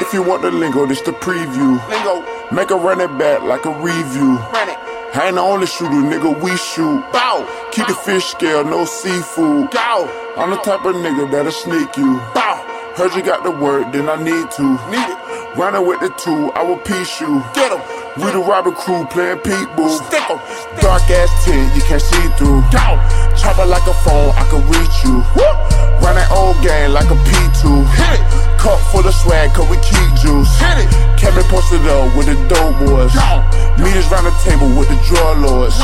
If you want the lingo, this the preview. Lingo, Make a run it back like a review. run it. I ain't the only shooter, nigga, we shoot. Bow, Keep the fish scale, no seafood. go. I'm the type of nigga that'll sneak you. Bow, Heard you got the word, then I need to. need it. Running with the two, I will piece you. Get him. We the robber crew playing peekaboo. Stick him. Dark ass tent, you can't see through. Go. Chopper like a phone, I can reach you. Woo. Run that old gang like a P2. Hit it. Cup full of swag, cause we keep juice. Hit it. Kevin posted up with the dope boys. Go. Meet us round the table with the drug lords.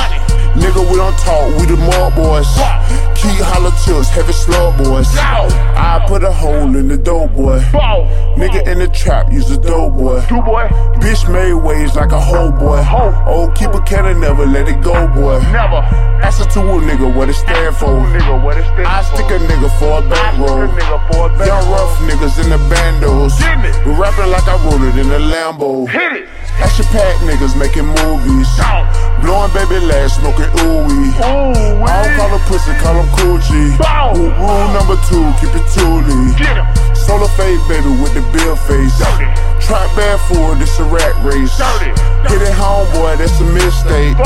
Nigga, we don't talk, we the mud boys. What? Key hollow tips, heavy slug boys. Go. I put a hole in the dope boy. Bow. Nigga in the trap, use a dope boy. Two boy. Bitch made waves like a hoe boy. Hoe. Oh, keep a cannon, never let it go, boy. Never. Ask it a nigga what it stand for. nigga, what is this? I stick a nigga for a bankroll. I it in a Lambo. Hit it. Action pack niggas making movies. Down. Blowing baby lash, smoking ooey. Ooh, I don't call him pussy, call him coochie. Bow. Rule rule number two, keep it toolie. Get him. Solar fade baby with the bill face. Dirty. Trap bad fool, this a rat race. Dirty. Hit it home, boy, that's a mistake.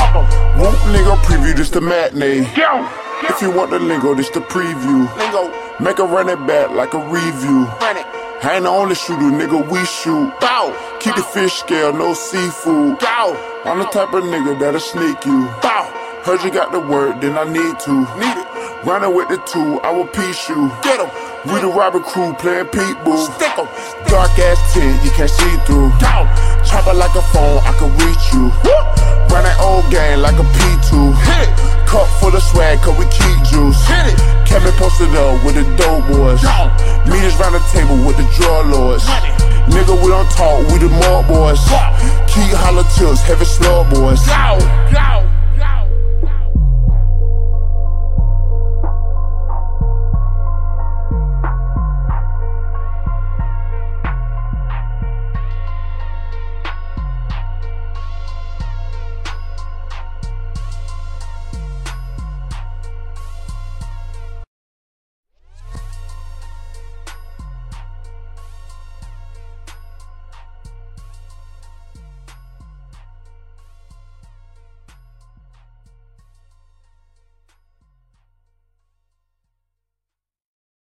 Whoop nigga preview, this the matinee. Go. If you want the lingo, this the preview. Lingo. Make a run it back like a review. Run it. Ain't the only shooter, nigga, we shoot. Bow. Keep the fish scale, no seafood. Go. I'm the type of nigga that'll sneak you. Bow. Heard you got the word, then I need to. Need it. Running with the two, I will piece you. Get him. We the robber crew playing peekaboo. Stick him. Dark ass tent, you can't see through. Go. Chopper like a phone, I can reach you. Woo. Run that old gang like a P2. Hit it. Cup full of swag, cause we keep juice. Hit it. Posted up with the dope boys. Meet us round the table with the drug lords. Money. Nigga, we don't talk, we the mob boys. Key hollow tips, heavy slug boys. Go.